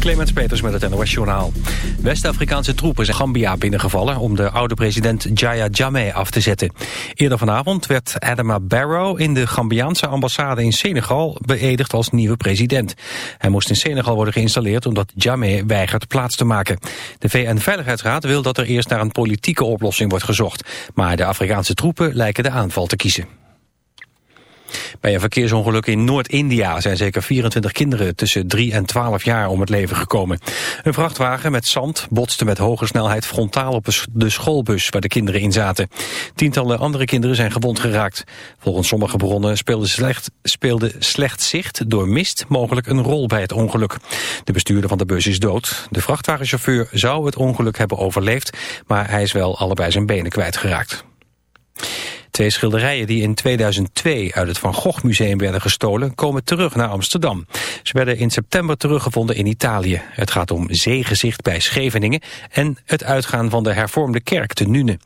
Clemens Peters met het NOS Journaal. West-Afrikaanse troepen zijn Gambia binnengevallen... om de oude president Jaya Jammeh af te zetten. Eerder vanavond werd Adama Barrow in de Gambiaanse ambassade in Senegal... beëdigd als nieuwe president. Hij moest in Senegal worden geïnstalleerd... omdat Jammeh weigert plaats te maken. De VN-veiligheidsraad wil dat er eerst naar een politieke oplossing wordt gezocht. Maar de Afrikaanse troepen lijken de aanval te kiezen. Bij een verkeersongeluk in Noord-India zijn zeker 24 kinderen tussen 3 en 12 jaar om het leven gekomen. Een vrachtwagen met zand botste met hoge snelheid frontaal op de schoolbus waar de kinderen in zaten. Tientallen andere kinderen zijn gewond geraakt. Volgens sommige bronnen speelde slecht, speelde slecht zicht door mist mogelijk een rol bij het ongeluk. De bestuurder van de bus is dood. De vrachtwagenchauffeur zou het ongeluk hebben overleefd, maar hij is wel allebei zijn benen kwijtgeraakt. Twee schilderijen die in 2002 uit het Van Gogh Museum werden gestolen... komen terug naar Amsterdam. Ze werden in september teruggevonden in Italië. Het gaat om Zeegezicht bij Scheveningen... en het uitgaan van de hervormde kerk te Nune.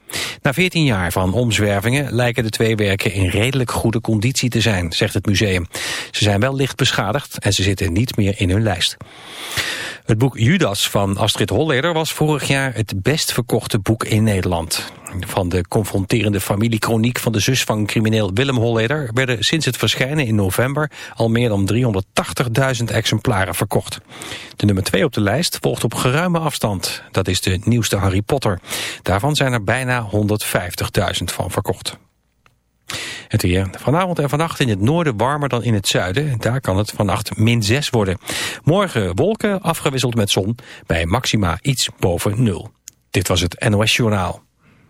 Na 14 jaar van omzwervingen lijken de twee werken... in redelijk goede conditie te zijn, zegt het museum. Ze zijn wel licht beschadigd en ze zitten niet meer in hun lijst. Het boek Judas van Astrid Holleder was vorig jaar het best verkochte boek in Nederland. Van de confronterende familiekroniek van de zus van crimineel Willem Holleder werden sinds het verschijnen in november al meer dan 380.000 exemplaren verkocht. De nummer 2 op de lijst volgt op geruime afstand. Dat is de nieuwste Harry Potter. Daarvan zijn er bijna 150.000 van verkocht. Het weer. Vanavond en vannacht in het noorden warmer dan in het zuiden. Daar kan het vannacht min 6 worden. Morgen wolken afgewisseld met zon. Bij maxima iets boven nul. Dit was het NOS Journaal.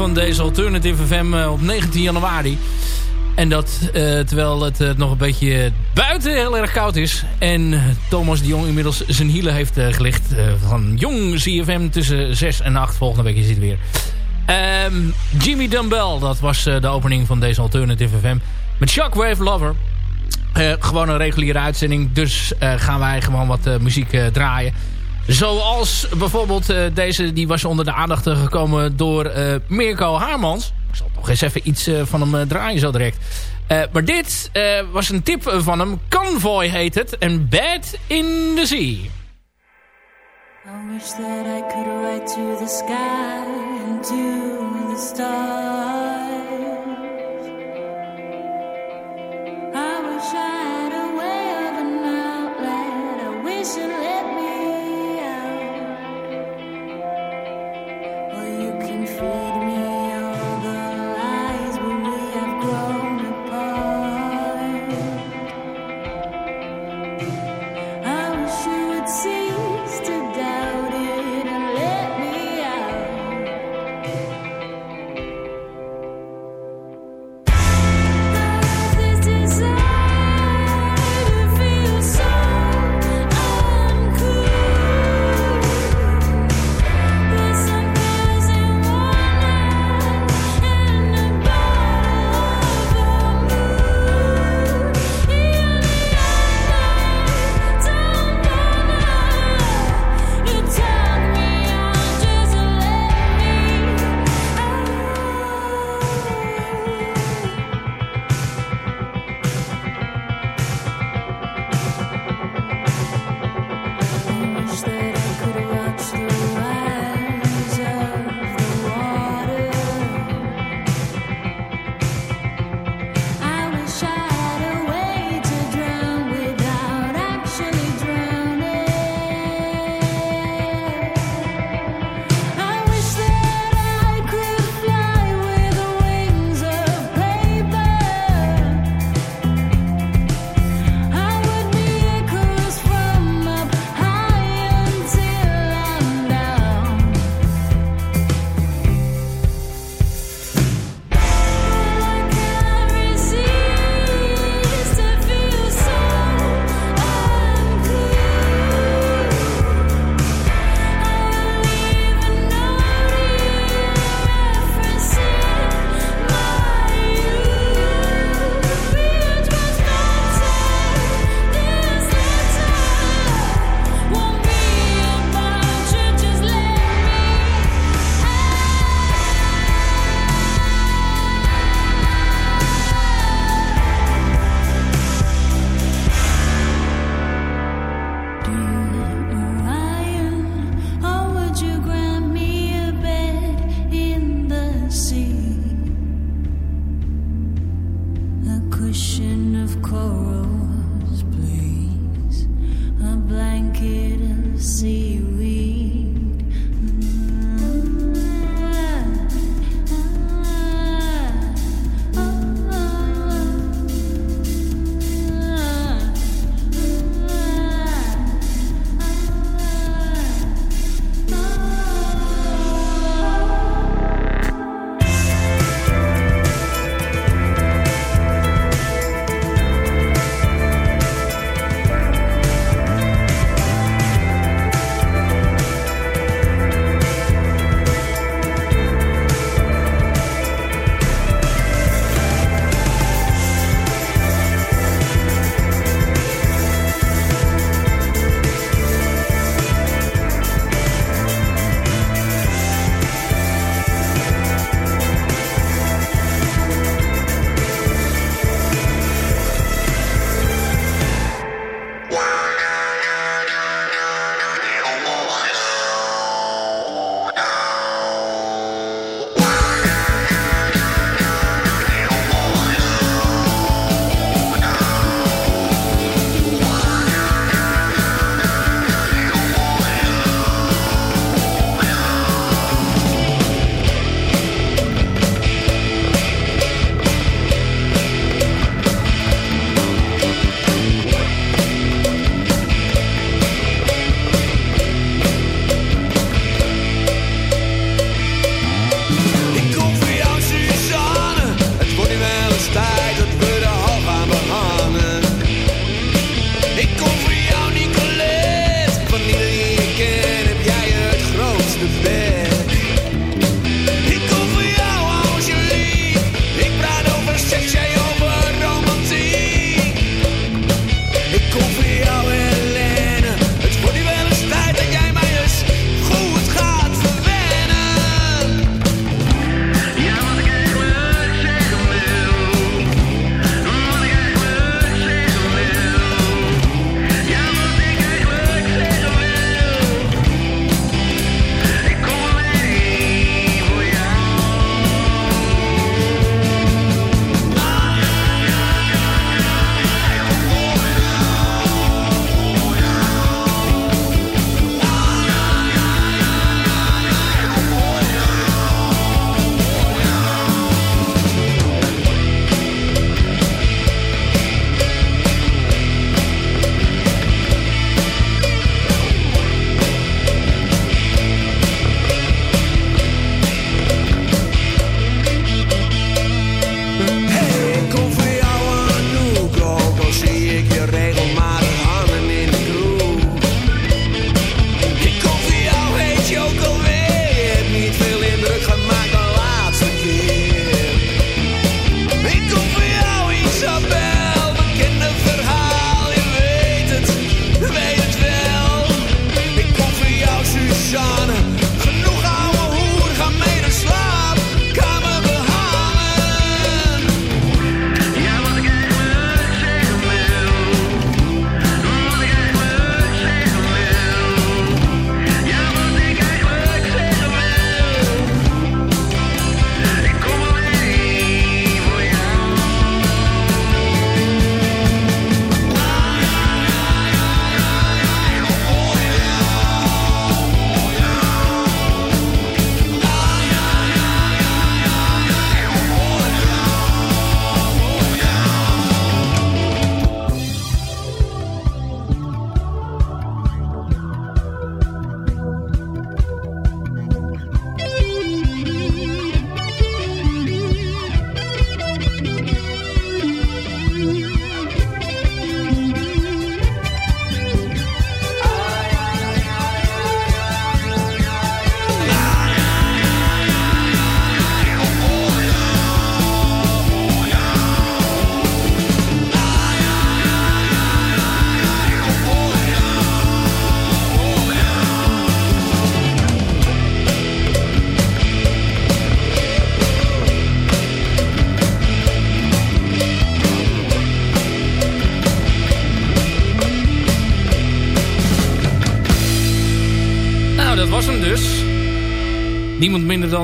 Van deze Alternative FM eh, op 19 januari. En dat uh, terwijl het uh, nog een beetje buiten heel erg koud is. En Thomas de Jong inmiddels zijn hielen heeft gelicht. van jong CFM tussen 6 en 8. Volgende week is het weer. Ehm, Jimmy Dumbbell, dat was de opening van deze Alternative FM. Met Shockwave Lover. gewoon een reguliere uitzending. Dus gaan wij gewoon wat muziek draaien. Zoals bijvoorbeeld deze, die was onder de aandacht gekomen door Mirko Haarmans. Ik zal nog eens even iets van hem draaien zo direct. Uh, maar dit uh, was een tip van hem. Convoy heet het. En Bad in the Sea. I wish that I could ride to the sky and to the stars. I wish I had a way of an outlet. I wish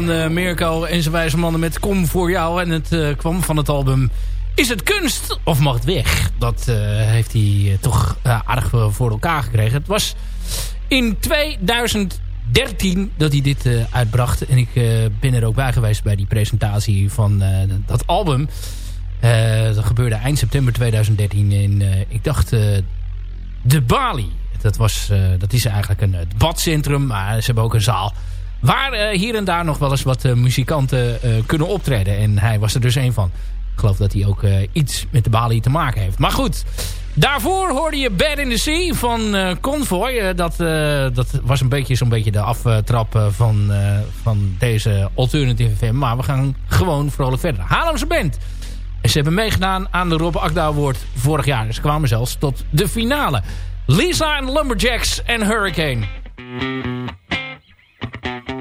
dan uh, Mirko en zijn wijze mannen met Kom voor jou. En het uh, kwam van het album Is het kunst of mag het weg? Dat uh, heeft hij toch aardig voor elkaar gekregen. Het was in 2013 dat hij dit uitbracht. En ik ben er ook bij geweest bij die presentatie van dat album. dat gebeurde eind september 2013 in, ik dacht, de Bali. Dat, was, dat is eigenlijk een debatcentrum, maar ze hebben ook een zaal Waar uh, hier en daar nog wel eens wat uh, muzikanten uh, kunnen optreden. En hij was er dus een van. Ik geloof dat hij ook iets met de Bali te maken heeft. Maar goed, daarvoor hoorde je Bad in the Sea van Convoy. dat, dat was een beetje zo'n beetje de aftrap van, van deze Alternative FM. Maar we gaan gewoon vrolijk verder. Haarlemse band. En ze hebben meegedaan aan de Rob Akda Award vorig jaar. Ze kwamen zelfs tot de finale. Lisa en Lumberjacks en Hurricane. Thank you.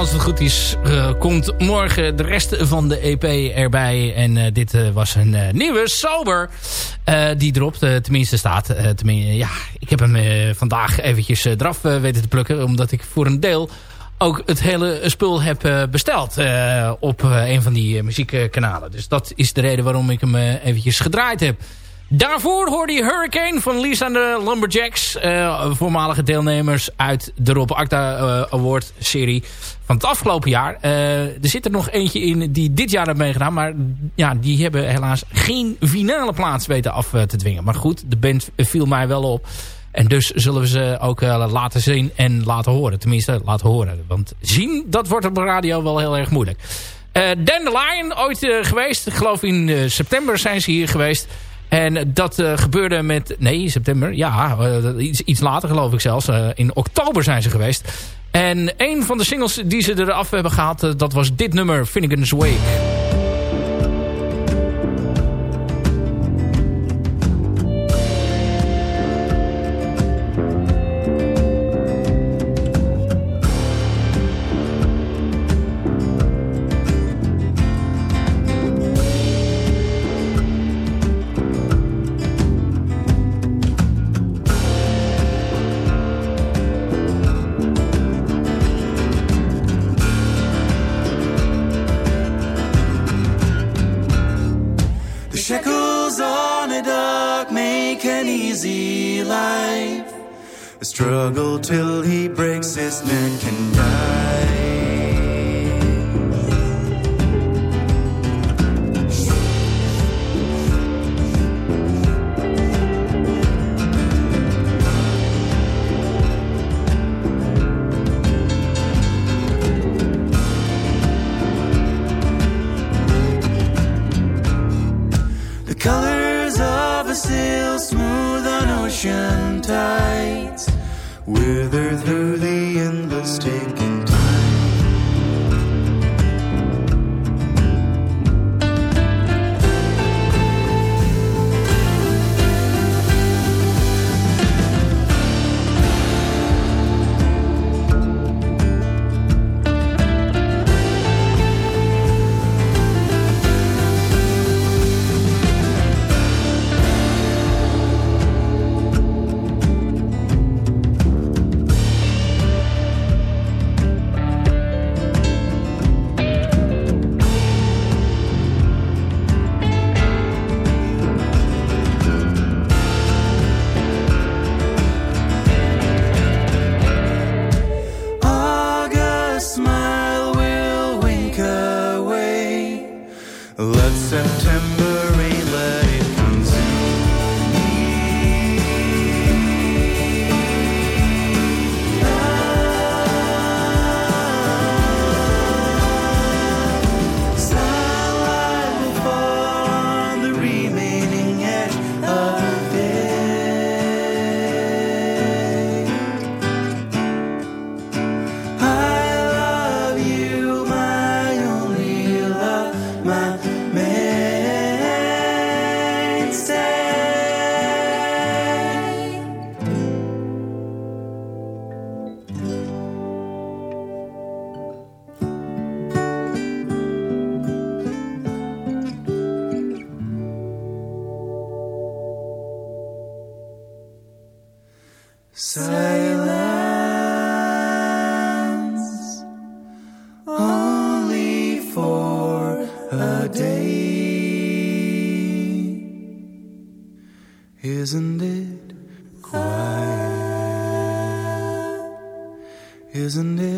Als het goed is, uh, komt morgen de rest van de EP erbij. En uh, dit uh, was een nieuwe Sober. die erop tenminste staat. tenminste, ja, ik heb hem vandaag eventjes eraf weten te plukken. Omdat ik voor een deel ook het hele spul heb besteld. op een van die muziekkanalen. Dus dat is de reden waarom ik hem eventjes gedraaid heb. Daarvoor hoorde je Hurricane van Lisa de Lumberjacks. Uh, voormalige deelnemers uit de Rob Acta uh, Award serie van het afgelopen jaar. Uh, er zit er nog eentje in die dit jaar heeft meegedaan. Maar ja, die hebben helaas geen finale plaats weten af te dwingen. Maar goed, de band viel mij wel op. En dus zullen we ze ook laten zien en laten horen. Tenminste, laten horen. Want zien, dat wordt op de radio wel heel erg moeilijk. Uh, Dandelion, ooit geweest. Ik geloof in september zijn ze hier geweest. En dat uh, gebeurde met... Nee, september. Ja, uh, iets, iets later geloof ik zelfs. Uh, in oktober zijn ze geweest. En een van de singles die ze eraf hebben gehaald... dat was dit nummer, Finnegan's Wake. We. Isn't it quiet? Isn't it?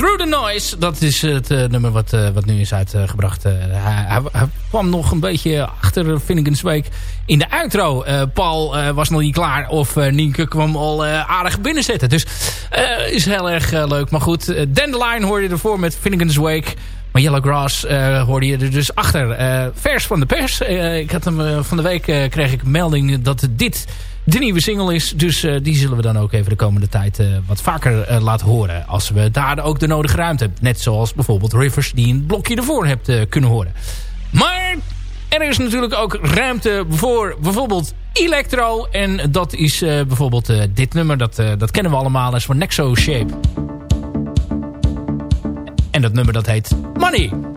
Through the Noise. Dat is het uh, nummer wat, uh, wat nu is uitgebracht. Hij, hij, kwam nog een beetje achter Finnegan's Week in de outro. Paul was nog niet klaar. Of Nienke kwam al aardig binnenzetten. Dus is heel erg leuk. Maar goed, Dandelion hoor je ervoor met Finnegan's Wake. Maar Yellow Grass hoorde je er dus achter. vers van de pers. ik had hem van de week kreeg ik melding dat dit de nieuwe single is. Dus uh, die zullen we dan ook even de komende tijd uh, wat vaker uh, laten horen. Als we daar ook de nodige ruimte hebben. Net zoals bijvoorbeeld Rivers die een blokje ervoor hebt kunnen horen. Maar er is natuurlijk ook ruimte voor bijvoorbeeld electro. En dat is bijvoorbeeld dit nummer. Dat, dat kennen we allemaal. Is van Nexo Shape. En dat nummer dat heet Money.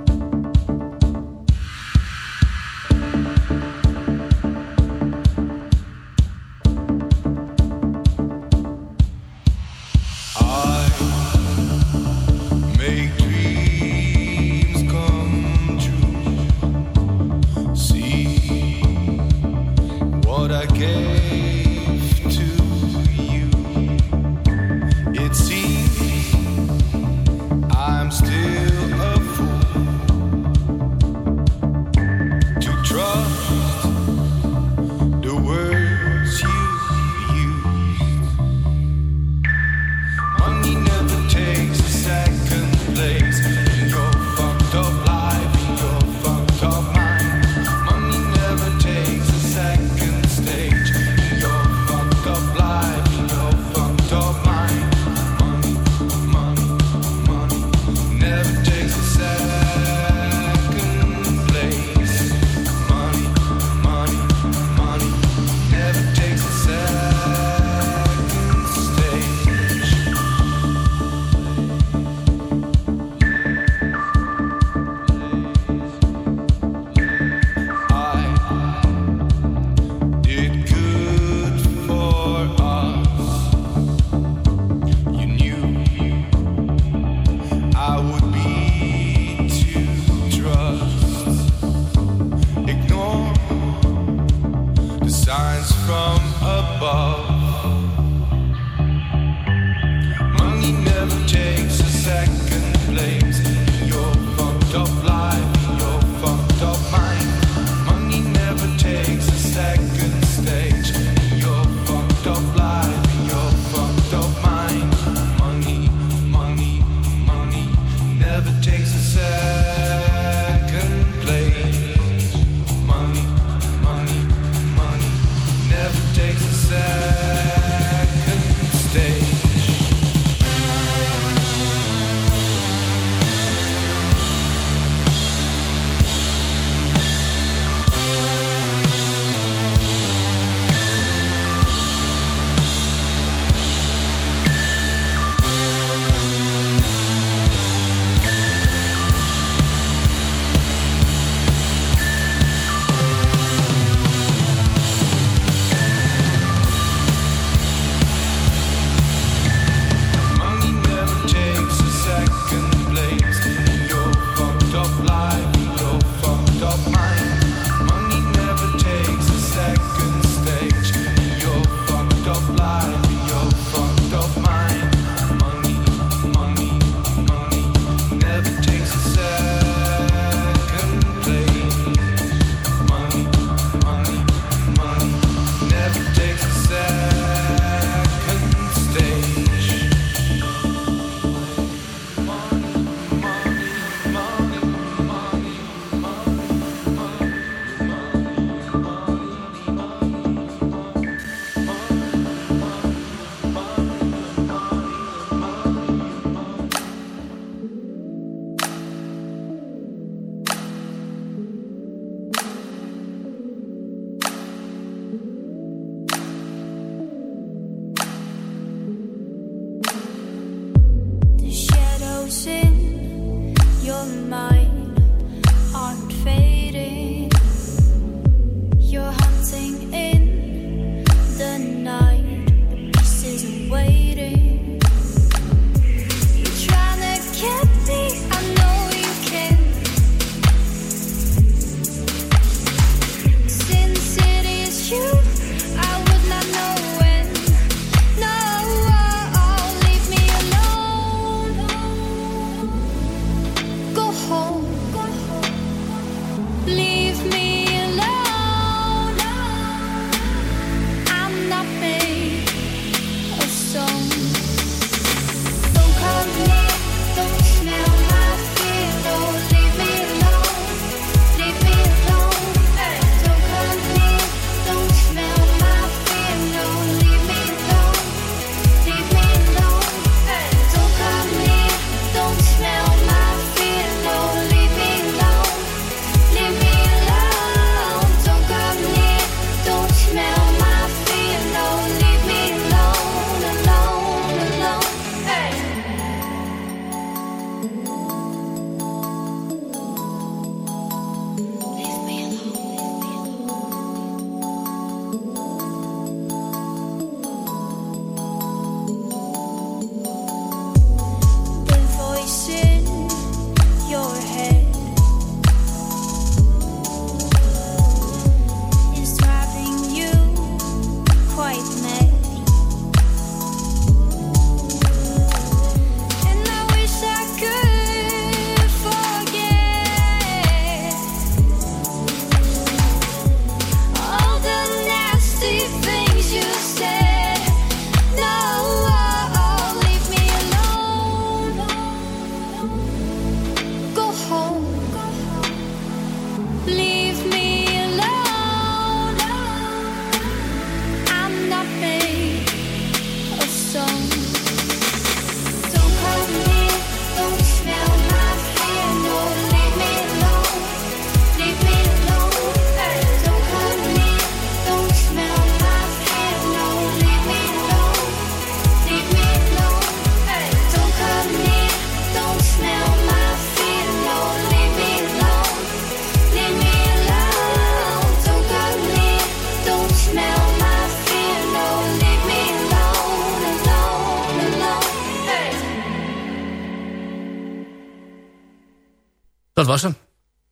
Dat was hem.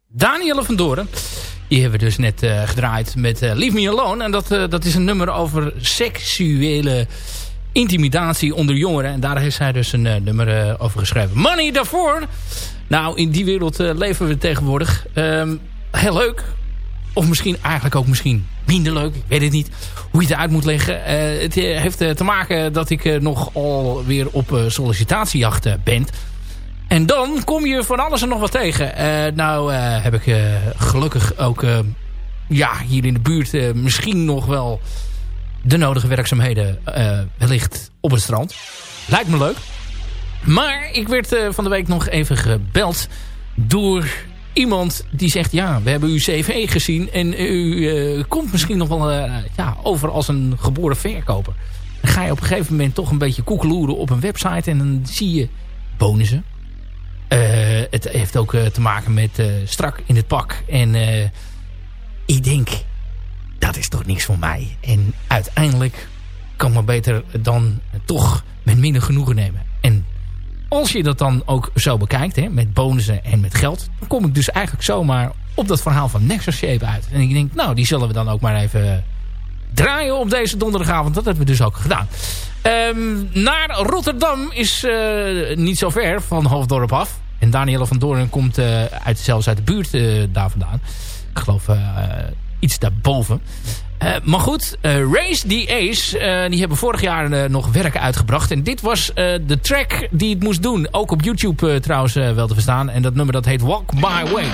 Danielle van Doren. Die hebben we dus net uh, gedraaid met uh, Leave Me Alone. En dat, uh, dat is een nummer over seksuele intimidatie onder jongeren. En daar heeft zij dus een nummer over geschreven. Money daarvoor. Nou, in die wereld leven we tegenwoordig. Um, heel leuk. Of misschien eigenlijk ook misschien minder leuk. Ik weet het niet hoe je het uit moet leggen. het heeft te maken dat ik nogal weer op sollicitatiejacht ben. En dan kom je van alles en nog wat tegen. Uh, nou uh, heb ik uh, gelukkig ook ja, hier in de buurt misschien nog wel de nodige werkzaamheden wellicht op het strand. Lijkt me leuk. Maar ik werd van de week nog even gebeld door iemand die zegt... ja, we hebben uw cv gezien en u komt misschien nog wel ja, over als een geboren verkoper. Dan ga je op een gegeven moment toch een beetje koekeloeren op een website... en dan zie je bonussen het heeft ook uh, te maken met uh, strak in het pak. En ik denk, dat is toch niks voor mij. En uiteindelijk kan maar beter dan toch met minder genoegen nemen. En als je dat dan ook zo bekijkt, hè, met bonussen en met geld... dan kom ik dus eigenlijk zomaar op dat verhaal van Nexus Shape uit. En ik denk, nou, die zullen we dan ook maar even draaien op deze donderdagavond. Dat hebben we dus ook gedaan. Um, naar Rotterdam is uh, niet zo ver van Hoofddorp af. En Danielle van Doorn komt uh, uit, zelfs uit de buurt uh, daar vandaan. Ik geloof iets daarboven. maar goed, Race the Ace, die hebben vorig jaar nog werken uitgebracht. En dit was de track die het moest doen. Ook op YouTube trouwens wel te verstaan. En dat nummer dat heet Walk My Way.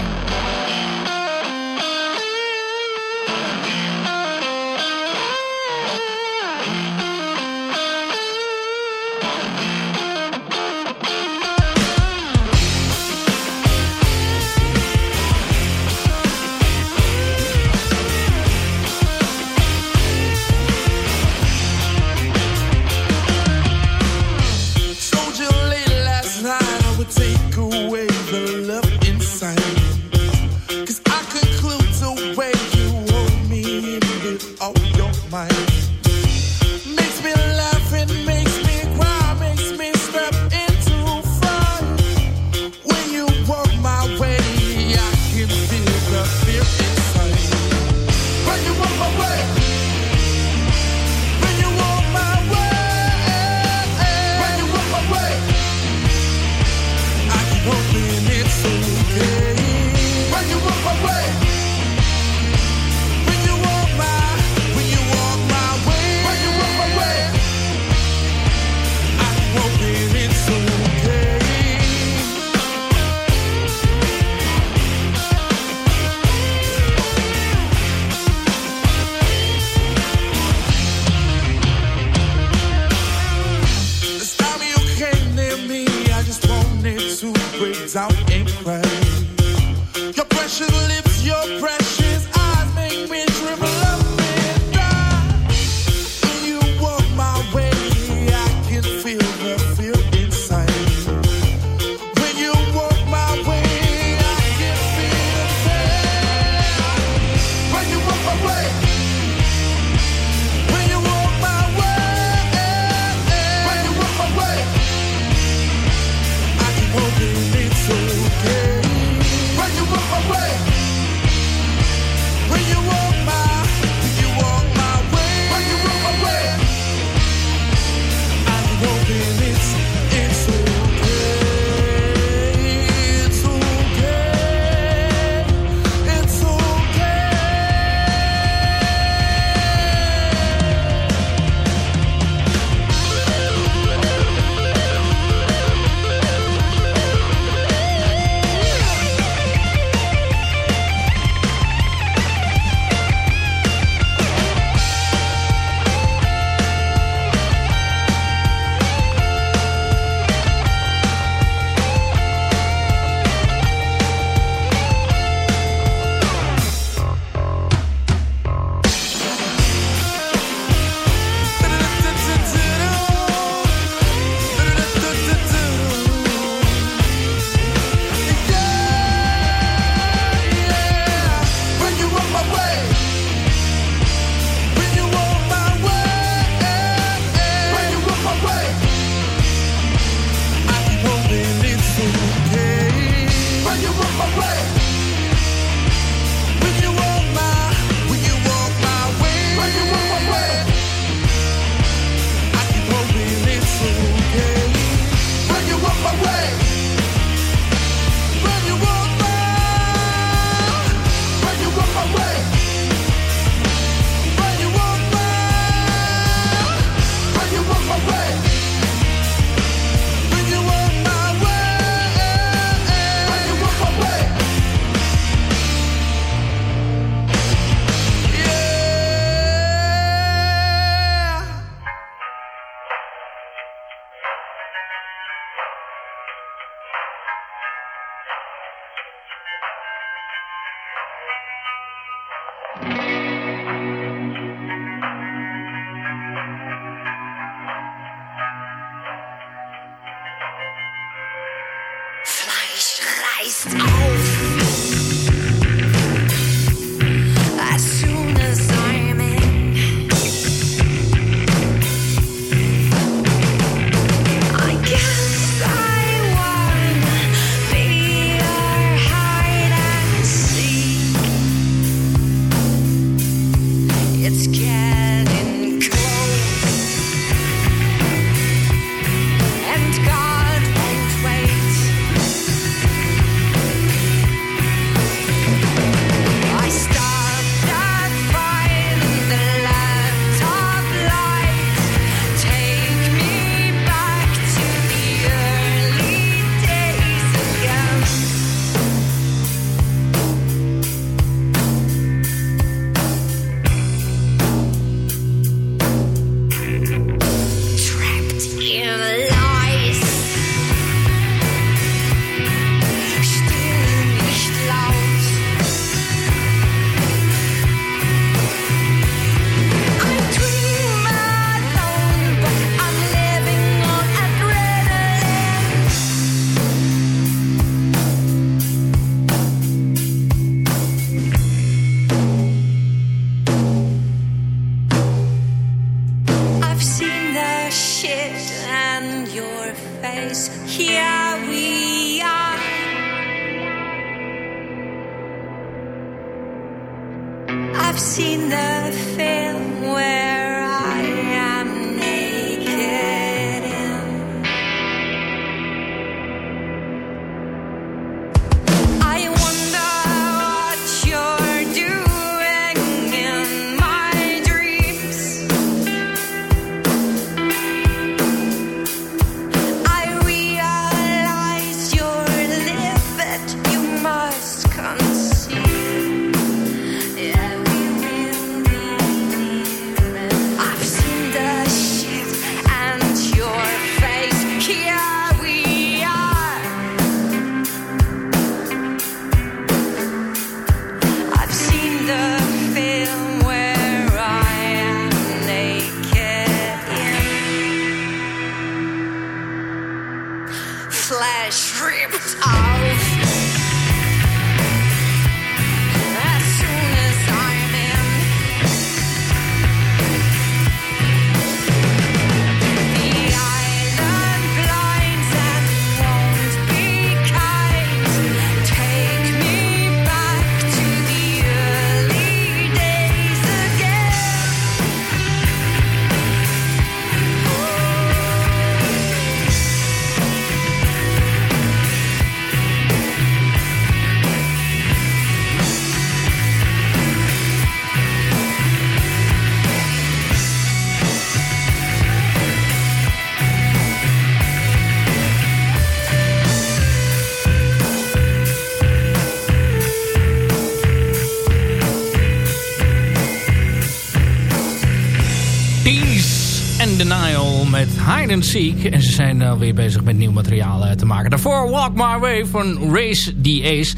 Seek. En ze zijn alweer bezig met nieuw materiaal uh, te maken. Daarvoor Walk My Way van Race the Ace.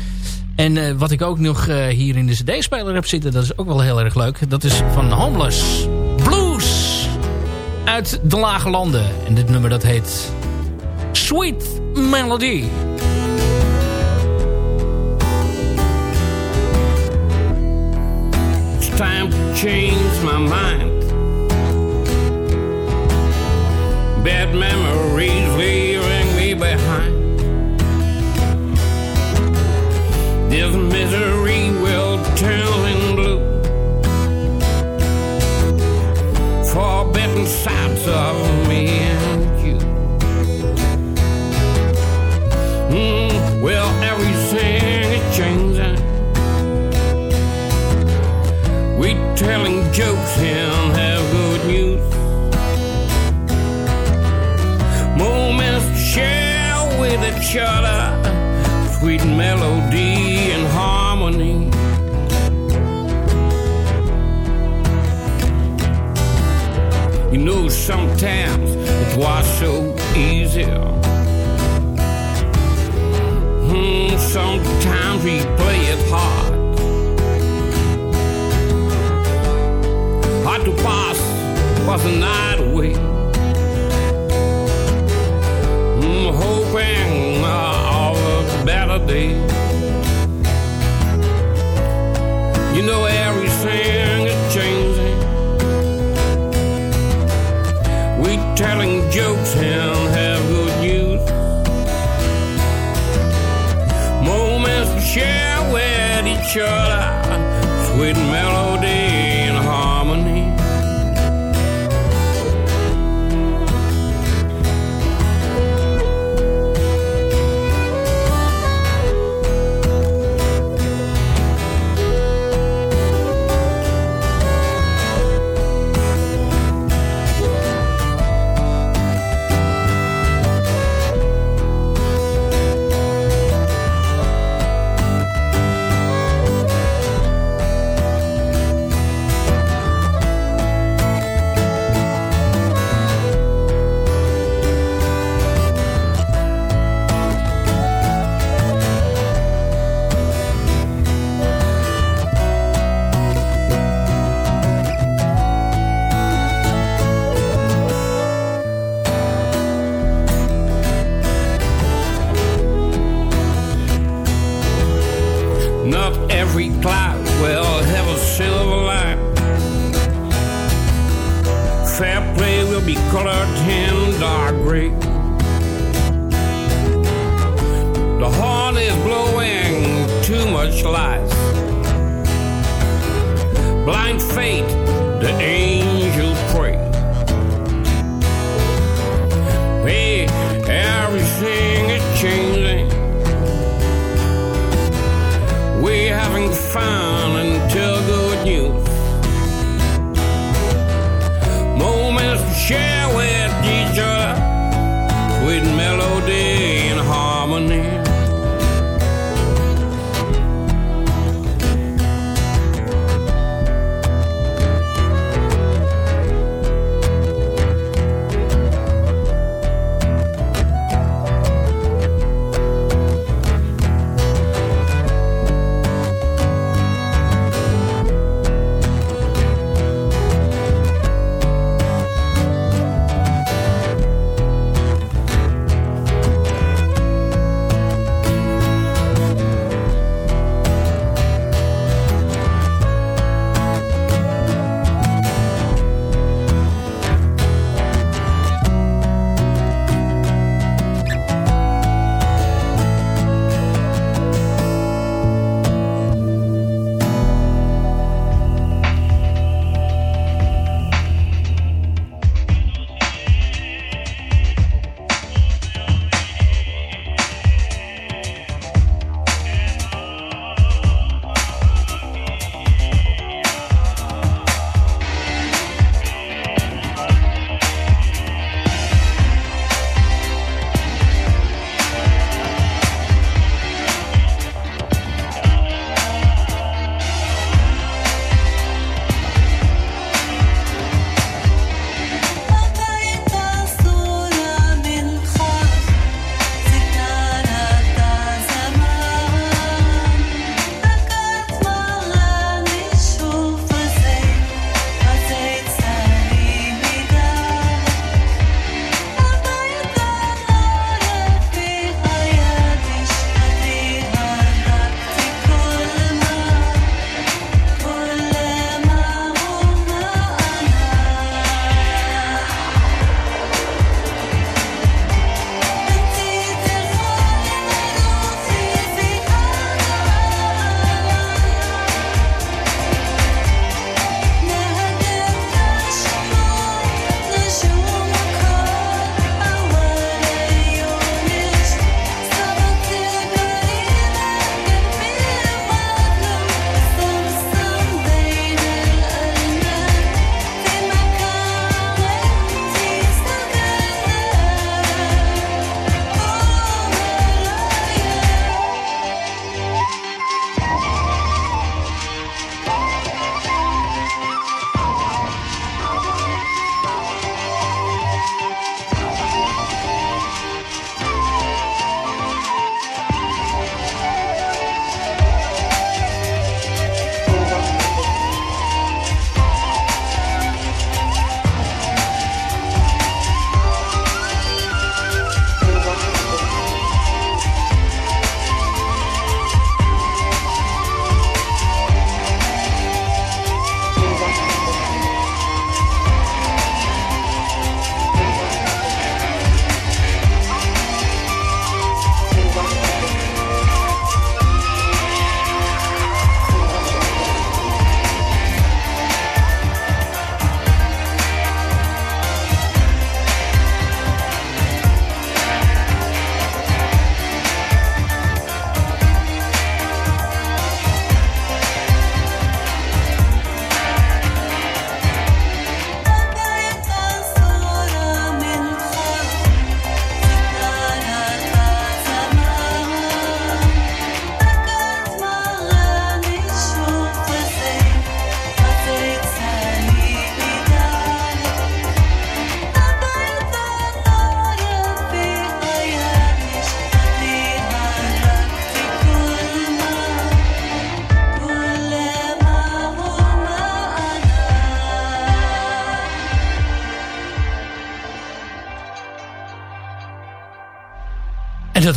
En uh, wat ik ook nog uh, hier in de cd-speler heb zitten, dat is ook wel heel erg leuk. Dat is van Homeless Blues uit de Lage Landen. En dit nummer dat heet Sweet Melody. It's time to change my mind Bad memories leaving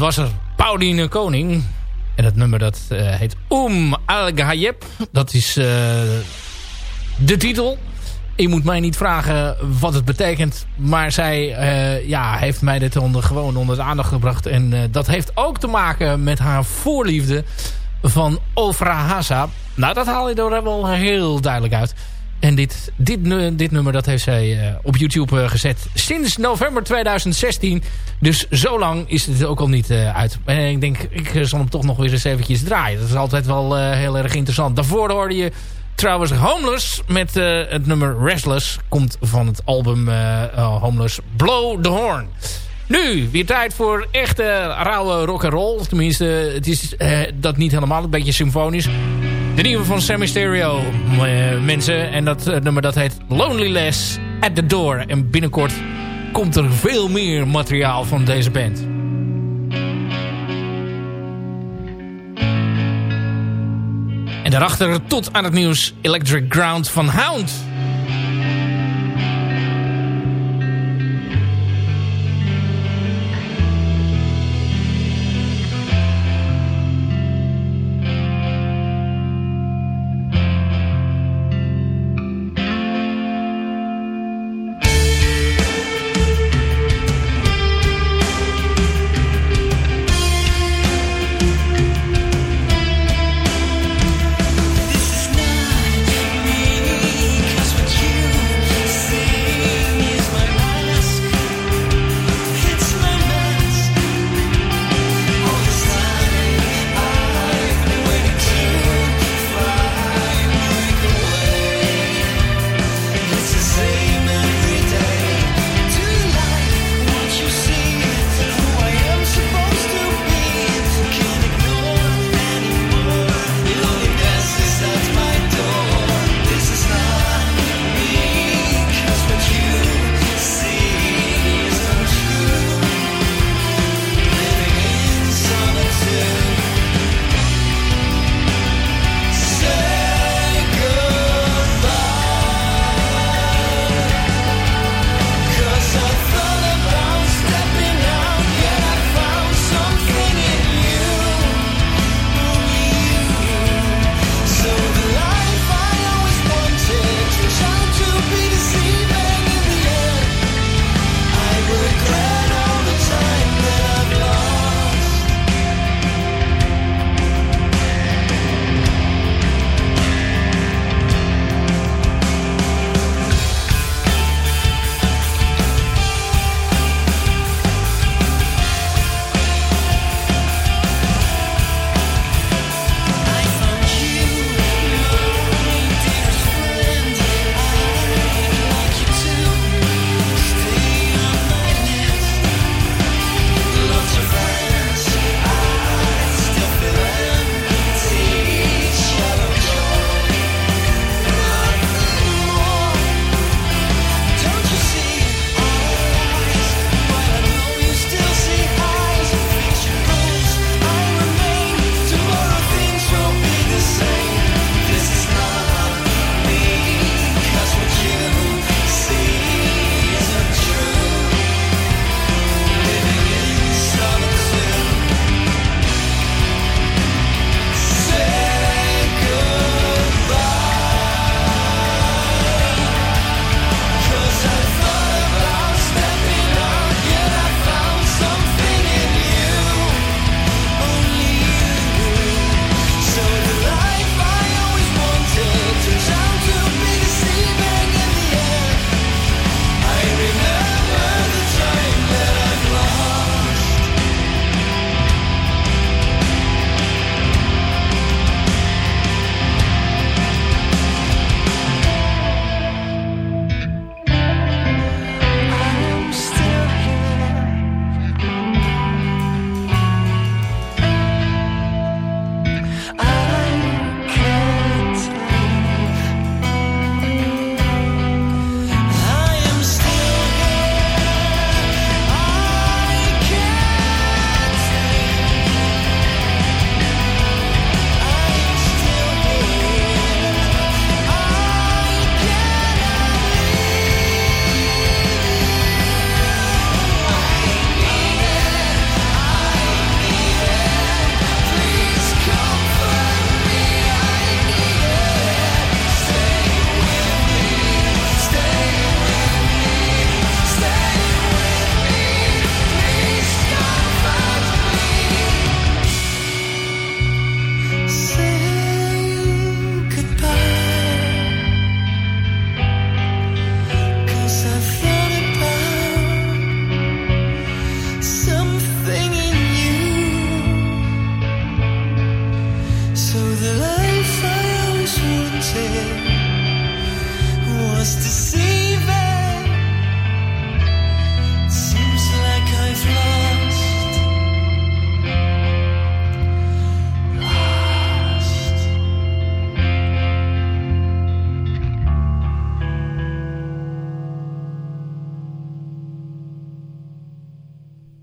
was er Pauline Koning. En het nummer dat uh, heet Oum Al Ghayeb. Dat is uh, de titel. Je moet mij niet vragen wat het betekent. Maar zij uh, ja, heeft mij dit onder, gewoon onder de aandacht gebracht. En dat heeft ook te maken met haar voorliefde van Ofra Haza. Nou, dat haal je er wel heel duidelijk uit. En dit, dit, dit nummer dat heeft zij uh, op YouTube uh, gezet sinds november 2016. Dus zo lang is het ook al niet uh, uit. En ik denk, ik zal hem toch nog weer eens eventjes draaien. Dat is altijd wel heel erg interessant. Daarvoor hoorde je trouwens Homeless met het nummer Restless. Komt van het album Homeless Blow the Horn. Nu, weer tijd voor echte rauwe rock and roll. Tenminste, het is dat niet helemaal. Een beetje symfonisch. De nieuwe van Sammy Stereo, uh, mensen. En dat uh, nummer dat heet Loneliness at the Door. En binnenkort komt er veel meer materiaal van deze band. En daarachter tot aan het nieuws Electric Ground van Hound.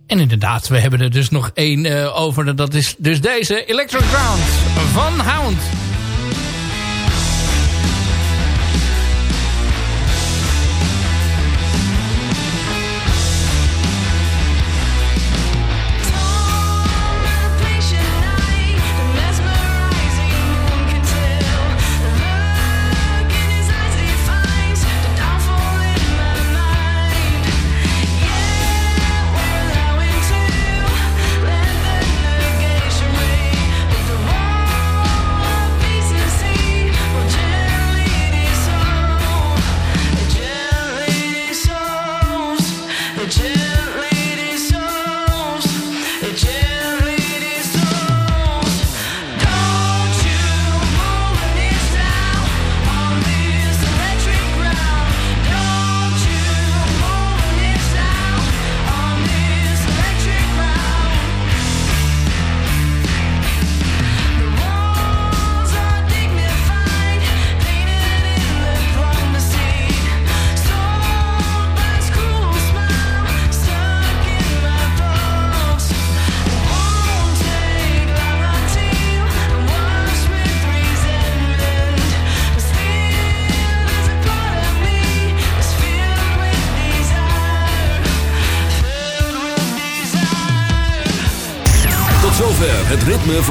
En inderdaad, we hebben er dus nog één uh, over. Dat is dus deze Electric Ground van Hound.